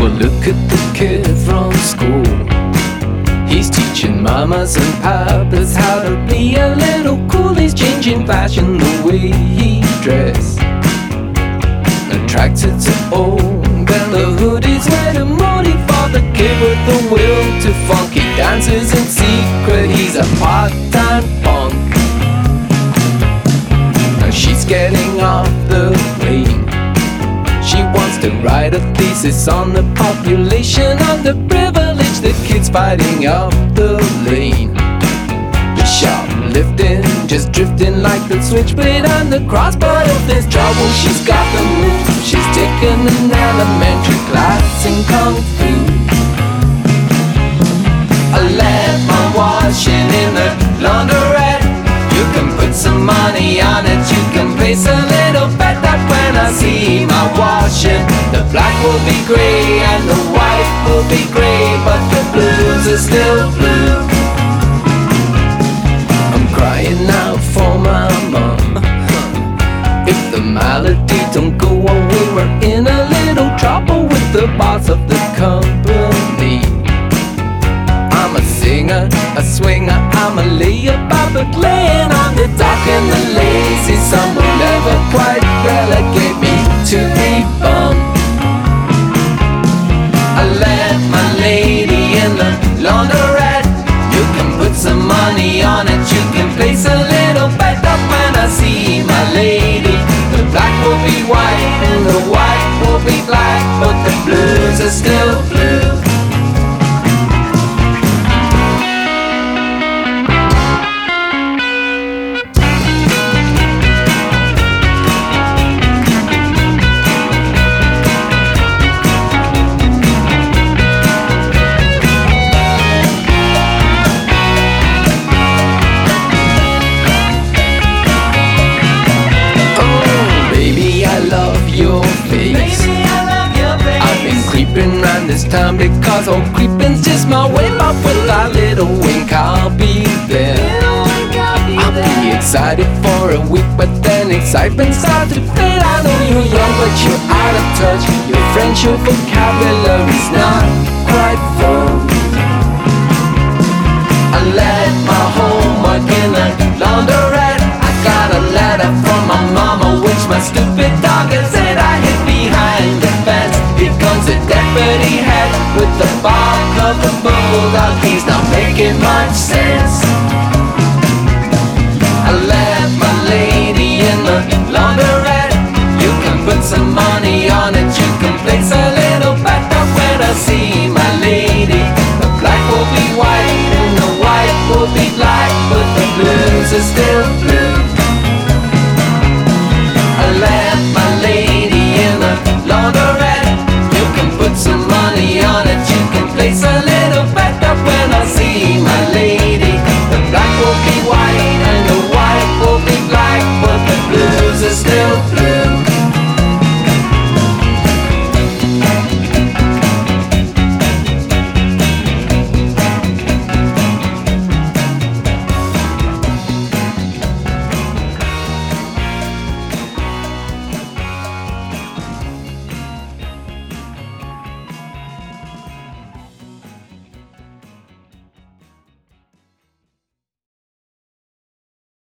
Well, look at the kid from school. He's teaching mamas and papas how to be a little cool. He's changing fashion the way he dress. Attracted to old and the hoodies where the moody for the kid with the will to funky dances in secret. He's a part-time punk. And she's getting off to write a thesis on the population of the privilege. The kids fighting up the lane. The shoplifting, just drifting like the switchblade on the cross. But if there's trouble, she's got the move. She's taken an elementary class in kung fu. I left my washing in the laundrette. You can put some money on it. You can place a little bet that when I see my washing, will be gray and the white will be gray, but the blues are still blue. I'm crying out for my mom. If the malady don't go away, we're in a little trouble with the boss of the company. I'm a singer, a swinger, I'm a layabout, but laying on the dock and the lazy sun in laundrette. You can put some money on it, you can place a little bet up when I see my lady. The black will be white and the white will be black, but the blues are still blue. Because all creeping's just my way. But with a little wink, I'll be there. I'll be excited for a week, but then excitement starts to fade. I know you're young, but you're out of touch. Your your vocabulary's not a bulldog. He's not making much sense. I left my lady in the laundrette. You can put some money on it. You can place a little bet up when I see my lady. The black will be white and the white will be black, but the blues are still blue. I left my lady in the laundrette.